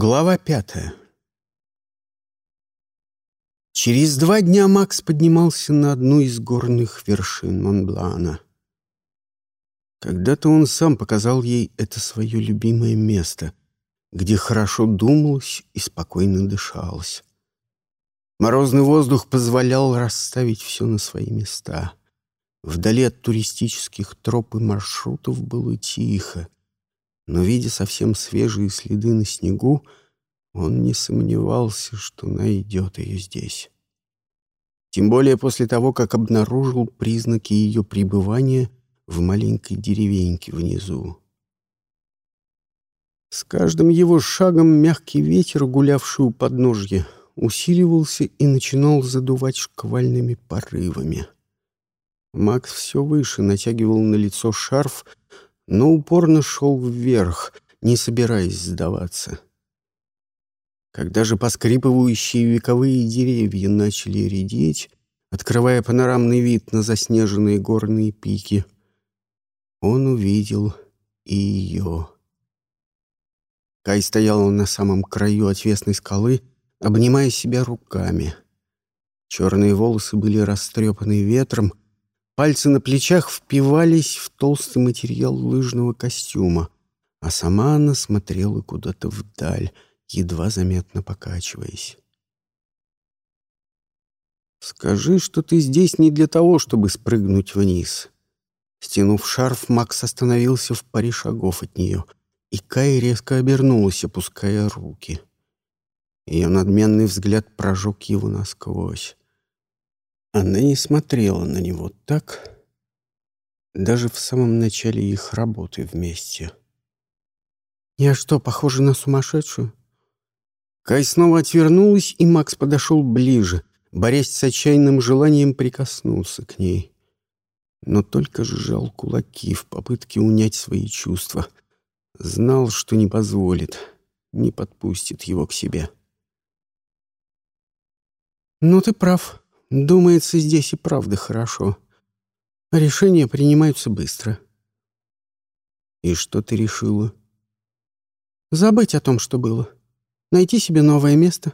Глава пятая Через два дня Макс поднимался на одну из горных вершин Монблана. Когда-то он сам показал ей это свое любимое место, где хорошо думалось и спокойно дышалось. Морозный воздух позволял расставить все на свои места. Вдали от туристических троп и маршрутов было тихо, но, видя совсем свежие следы на снегу, он не сомневался, что найдет ее здесь. Тем более после того, как обнаружил признаки ее пребывания в маленькой деревеньке внизу. С каждым его шагом мягкий ветер, гулявший у подножья, усиливался и начинал задувать шквальными порывами. Макс все выше натягивал на лицо шарф, но упорно шел вверх, не собираясь сдаваться. Когда же поскрипывающие вековые деревья начали редеть, открывая панорамный вид на заснеженные горные пики, он увидел и ее. Кай стояла на самом краю отвесной скалы, обнимая себя руками. Черные волосы были растрепаны ветром, Пальцы на плечах впивались в толстый материал лыжного костюма, а сама она смотрела куда-то вдаль, едва заметно покачиваясь. «Скажи, что ты здесь не для того, чтобы спрыгнуть вниз». Стянув шарф, Макс остановился в паре шагов от нее, и Кай резко обернулась, опуская руки. Ее надменный взгляд прожег его насквозь. Она не смотрела на него так, даже в самом начале их работы вместе. «Я что, похожа на сумасшедшую?» Кай снова отвернулась, и Макс подошел ближе, борясь с отчаянным желанием прикоснуться к ней. Но только сжал кулаки в попытке унять свои чувства. Знал, что не позволит, не подпустит его к себе. «Ну, ты прав», Думается, здесь и правда хорошо. Решения принимаются быстро. И что ты решила? Забыть о том, что было. Найти себе новое место.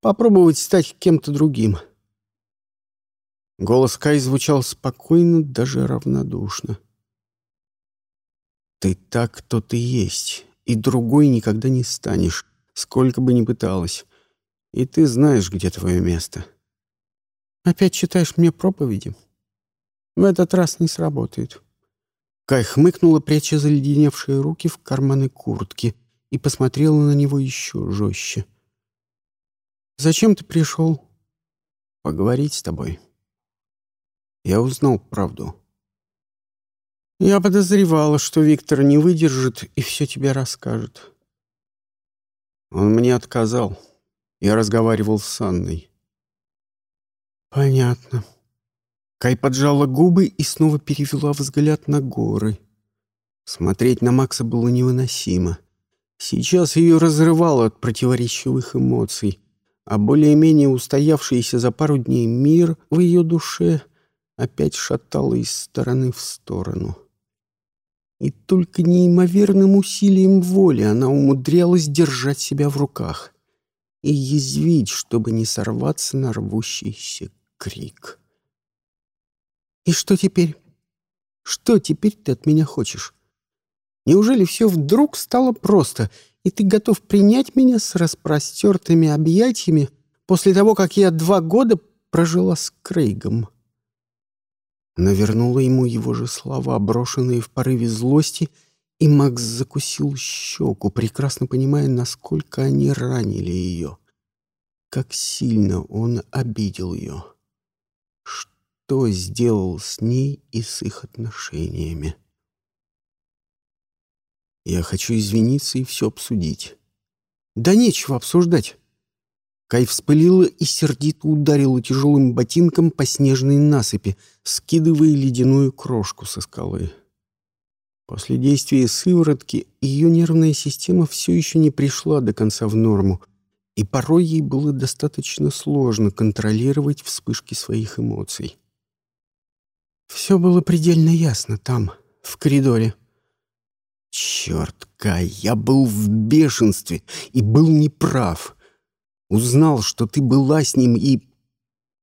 Попробовать стать кем-то другим. Голос Кай звучал спокойно, даже равнодушно. Ты так, кто ты есть, и другой никогда не станешь, сколько бы ни пыталась. И ты знаешь, где твое место. — Опять читаешь мне проповеди? В этот раз не сработает. Кай хмыкнула, пряча заледеневшие руки в карманы куртки, и посмотрела на него еще жестче. «Зачем ты пришел?» «Поговорить с тобой». Я узнал правду. Я подозревала, что Виктор не выдержит и все тебе расскажет. Он мне отказал. Я разговаривал с Анной. «Понятно». Кай поджала губы и снова перевела взгляд на горы. Смотреть на Макса было невыносимо. Сейчас ее разрывало от противоречивых эмоций, а более-менее устоявшийся за пару дней мир в ее душе опять шатало из стороны в сторону. И только неимоверным усилием воли она умудрялась держать себя в руках и язвить, чтобы не сорваться на рвущийся крик. «И что теперь? Что теперь ты от меня хочешь? Неужели все вдруг стало просто, и ты готов принять меня с распростертыми объятиями после того, как я два года прожила с Крейгом?» Навернула ему его же слова, брошенные в порыве злости, и Макс закусил щеку, прекрасно понимая, насколько они ранили ее. Как сильно он обидел ее что сделал с ней и с их отношениями. Я хочу извиниться и все обсудить. Да нечего обсуждать. Кай вспылила и сердито ударила тяжелым ботинком по снежной насыпи, скидывая ледяную крошку со скалы. После действия сыворотки ее нервная система все еще не пришла до конца в норму, и порой ей было достаточно сложно контролировать вспышки своих эмоций. Все было предельно ясно там, в коридоре. Черт, Кай, я был в бешенстве и был неправ. Узнал, что ты была с ним и...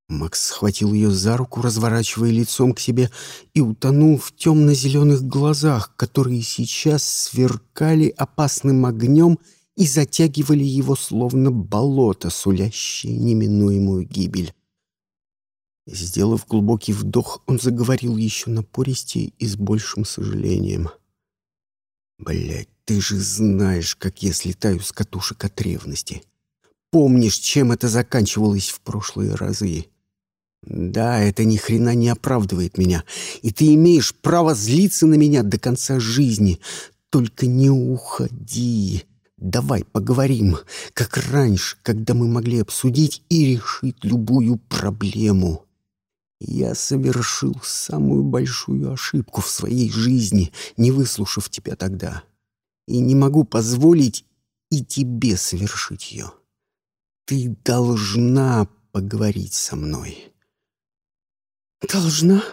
Макс схватил ее за руку, разворачивая лицом к себе, и утонул в темно-зеленых глазах, которые сейчас сверкали опасным огнем и затягивали его словно болото, сулящее неминуемую гибель. Сделав глубокий вдох, он заговорил еще напористее и с большим сожалением. «Блядь, ты же знаешь, как я слетаю с катушек от ревности. Помнишь, чем это заканчивалось в прошлые разы?» «Да, это ни хрена не оправдывает меня, и ты имеешь право злиться на меня до конца жизни. Только не уходи. Давай поговорим, как раньше, когда мы могли обсудить и решить любую проблему». Я совершил самую большую ошибку в своей жизни, не выслушав тебя тогда. И не могу позволить и тебе совершить ее. Ты должна поговорить со мной. Должна?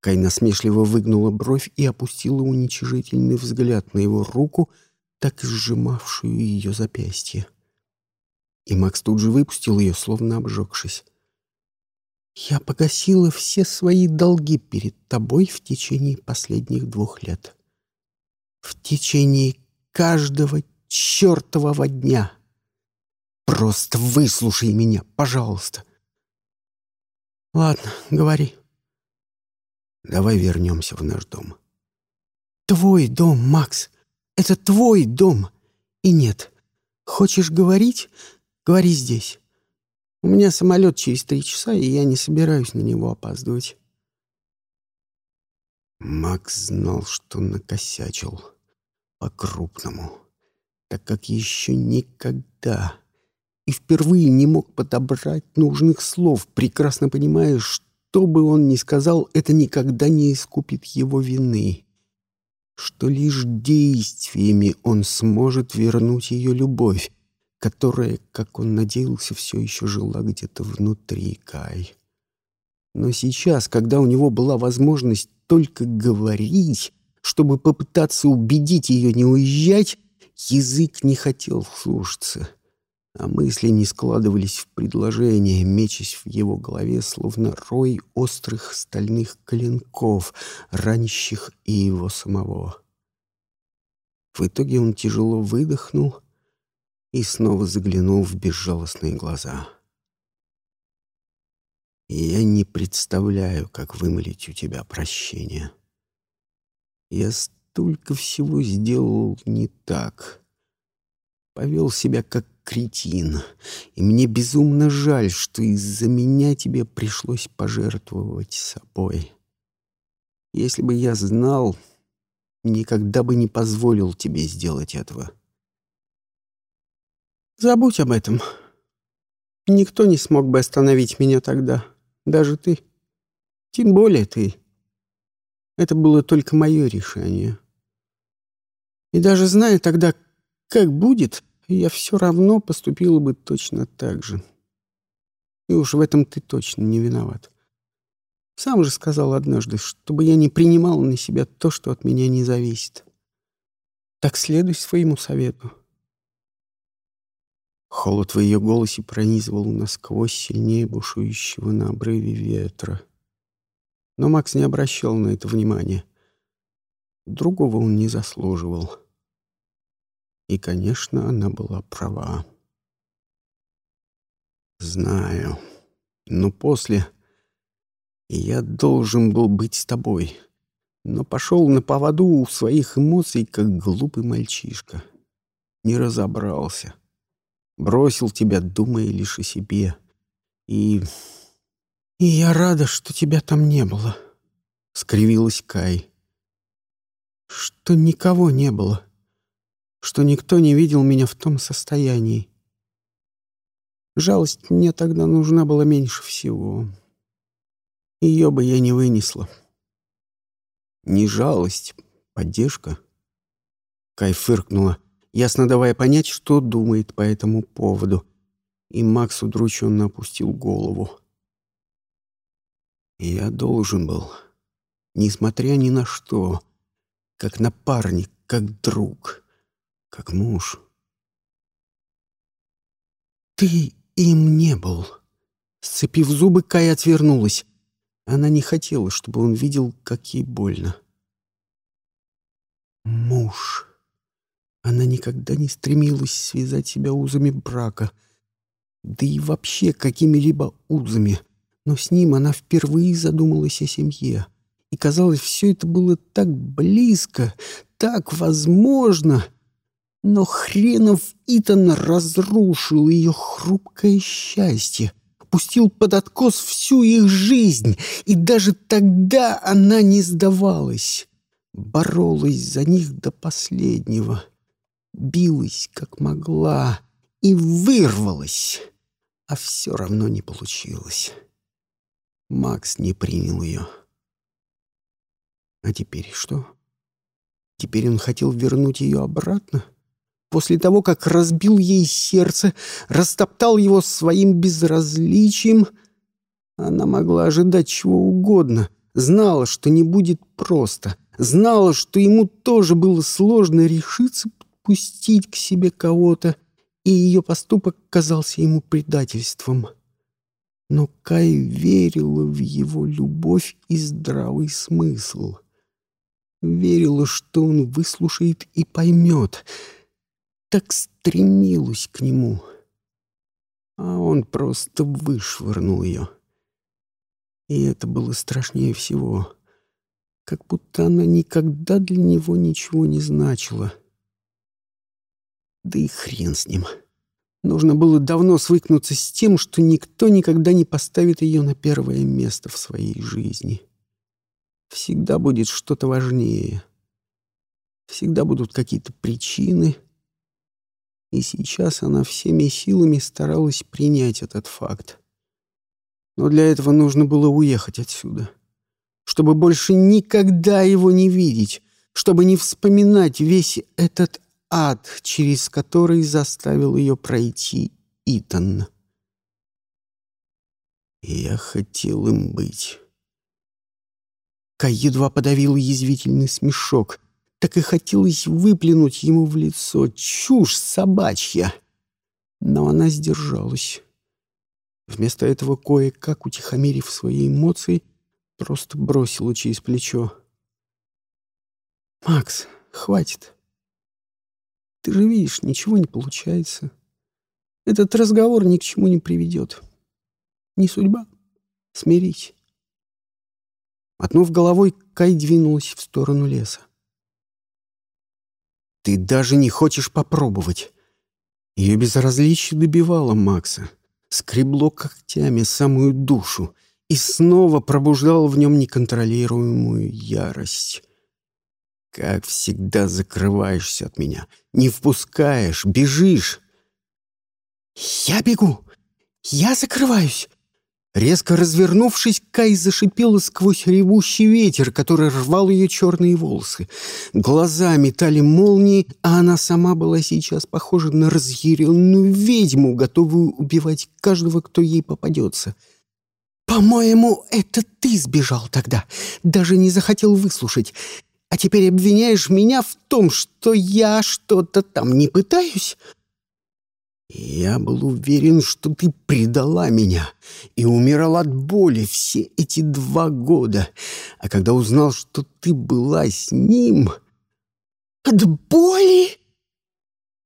Кай насмешливо выгнула бровь и опустила уничижительный взгляд на его руку, так и сжимавшую ее запястье. И Макс тут же выпустил ее, словно обжегшись. Я погасила все свои долги перед тобой в течение последних двух лет. В течение каждого чертового дня. Просто выслушай меня, пожалуйста. Ладно, говори. Давай вернемся в наш дом. Твой дом, Макс. Это твой дом. И нет, хочешь говорить? Говори здесь. У меня самолет через три часа, и я не собираюсь на него опаздывать. Макс знал, что накосячил по-крупному, так как еще никогда и впервые не мог подобрать нужных слов, прекрасно понимая, что бы он ни сказал, это никогда не искупит его вины, что лишь действиями он сможет вернуть ее любовь, которая, как он надеялся, все еще жила где-то внутри Кай. Но сейчас, когда у него была возможность только говорить, чтобы попытаться убедить ее не уезжать, язык не хотел слушаться, а мысли не складывались в предложения, мечась в его голове, словно рой острых стальных клинков, ранящих и его самого. В итоге он тяжело выдохнул — и снова заглянул в безжалостные глаза. «Я не представляю, как вымолить у тебя прощение. Я столько всего сделал не так. Повел себя как кретин, и мне безумно жаль, что из-за меня тебе пришлось пожертвовать собой. Если бы я знал, никогда бы не позволил тебе сделать этого». Забудь об этом. Никто не смог бы остановить меня тогда, даже ты. Тем более ты. Это было только мое решение. И даже зная тогда, как будет, я все равно поступила бы точно так же. И уж в этом ты точно не виноват. Сам же сказал однажды, чтобы я не принимал на себя то, что от меня не зависит. Так следуй своему совету. Холод в ее голосе пронизывал насквозь сильнее бушующего на обрыве ветра. Но Макс не обращал на это внимания. Другого он не заслуживал. И, конечно, она была права. Знаю. Но после я должен был быть с тобой. Но пошел на поводу у своих эмоций, как глупый мальчишка. Не разобрался. Бросил тебя, думая лишь о себе. И... И я рада, что тебя там не было, — скривилась Кай. Что никого не было. Что никто не видел меня в том состоянии. Жалость мне тогда нужна была меньше всего. Ее бы я не вынесла. Не жалость, поддержка. Кай фыркнула ясно давая понять, что думает по этому поводу. И Макс удрученно опустил голову. Я должен был, несмотря ни на что, как напарник, как друг, как муж. «Ты им не был!» Сцепив зубы, Кай отвернулась. Она не хотела, чтобы он видел, как ей больно. Муж. Она никогда не стремилась связать себя узами брака, да и вообще какими-либо узами. Но с ним она впервые задумалась о семье. И, казалось, все это было так близко, так возможно. Но хренов Итан разрушил ее хрупкое счастье, пустил под откос всю их жизнь, и даже тогда она не сдавалась. Боролась за них до последнего, билась как могла и вырвалась, а все равно не получилось. Макс не принял ее. А теперь что? Теперь он хотел вернуть ее обратно? После того, как разбил ей сердце, растоптал его своим безразличием, она могла ожидать чего угодно, знала, что не будет просто, знала, что ему тоже было сложно решиться подпустить к себе кого-то, и ее поступок казался ему предательством. Но Кай верила в его любовь и здравый смысл. Верила, что он выслушает и поймет. Так стремилась к нему. А он просто вышвырнул ее. И это было страшнее всего. Как будто она никогда для него ничего не значила. Да и хрен с ним. Нужно было давно свыкнуться с тем, что никто никогда не поставит ее на первое место в своей жизни. Всегда будет что-то важнее. Всегда будут какие-то причины. И сейчас она всеми силами старалась принять этот факт. Но для этого нужно было уехать отсюда. Чтобы больше никогда его не видеть, чтобы не вспоминать весь этот ад, через который заставил ее пройти Итан. Я хотел им быть. Кай едва подавил язвительный смешок. Так и хотелось выплюнуть ему в лицо. Чушь собачья! Но она сдержалась. Вместо этого кое-как, утихомирив свои эмоции, просто бросила через плечо. «Макс, хватит. Ты же видишь, ничего не получается. Этот разговор ни к чему не приведет. Не судьба. Смирись. Отнув головой, Кай двинулась в сторону леса. «Ты даже не хочешь попробовать!» Ее безразличие добивало Макса, скребло когтями самую душу и снова пробуждало в нем неконтролируемую ярость. Как всегда закрываешься от меня, не впускаешь, бежишь. «Я бегу! Я закрываюсь!» Резко развернувшись, Кай зашипела сквозь ревущий ветер, который рвал ее черные волосы. Глаза метали молнии, а она сама была сейчас похожа на разъяренную ведьму, готовую убивать каждого, кто ей попадется. «По-моему, это ты сбежал тогда, даже не захотел выслушать. А теперь обвиняешь меня в том, что я что-то там не пытаюсь? Я был уверен, что ты предала меня и умирал от боли все эти два года. А когда узнал, что ты была с ним... От боли?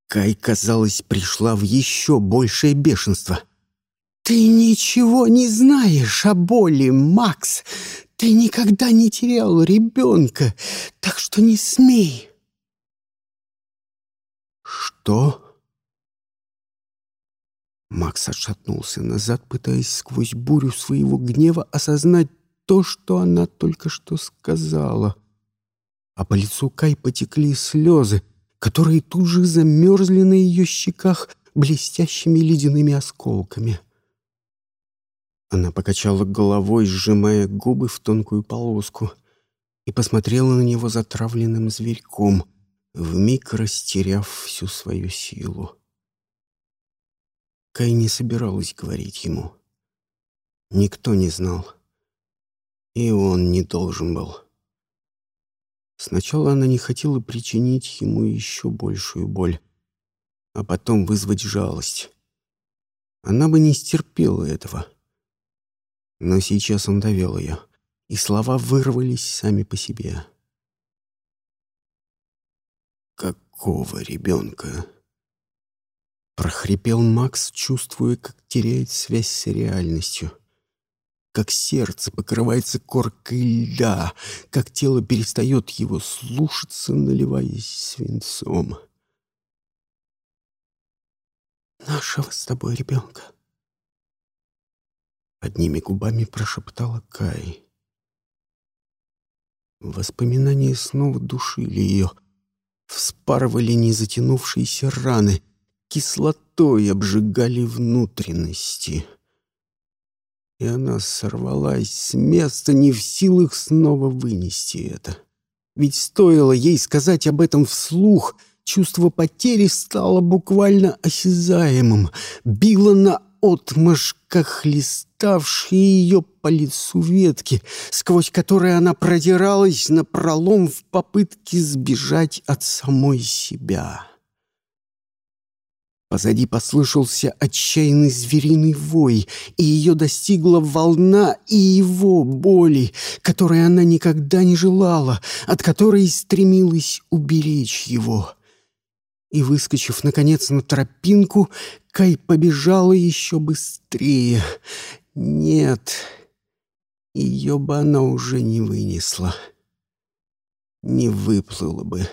Кай, казалось, пришла в еще большее бешенство. «Ты ничего не знаешь о боли, Макс. Ты никогда не терял ребенка, так что не смей. Что? Макс отшатнулся назад, пытаясь сквозь бурю своего гнева осознать то, что она только что сказала. А по лицу Кай потекли слезы, которые тут же замерзли на ее щеках блестящими ледяными осколками. — она покачала головой, сжимая губы в тонкую полоску, и посмотрела на него затравленным зверьком, вмиг растеряв всю свою силу. Кай не собиралась говорить ему. Никто не знал. И он не должен был. Сначала она не хотела причинить ему еще большую боль, а потом вызвать жалость. Она бы не стерпела этого. Но сейчас он довел ее, и слова вырвались сами по себе. «Какого ребенка?» Прохрипел Макс, чувствуя, как теряет связь с реальностью. Как сердце покрывается коркой льда, как тело перестает его слушаться, наливаясь свинцом. «Нашего с тобой ребенка», — одними губами прошептала Кай. Воспоминания снова душили ее, вспарывали незатянувшиеся раны — кислотой обжигали внутренности. И она сорвалась с места, не в силах снова вынести это. Ведь стоило ей сказать об этом вслух, чувство потери стало буквально осязаемым, било на отмашь, как хлеставшие ее по лицу ветки, сквозь которые она продиралась на пролом в попытке сбежать от самой себя. Позади послышался отчаянный звериный вой, и ее достигла волна и его боли, которой она никогда не желала, от которой стремилась уберечь его. И, выскочив, наконец, на тропинку, Кай побежала еще быстрее. Нет, ее бы она уже не вынесла, не выплыла бы.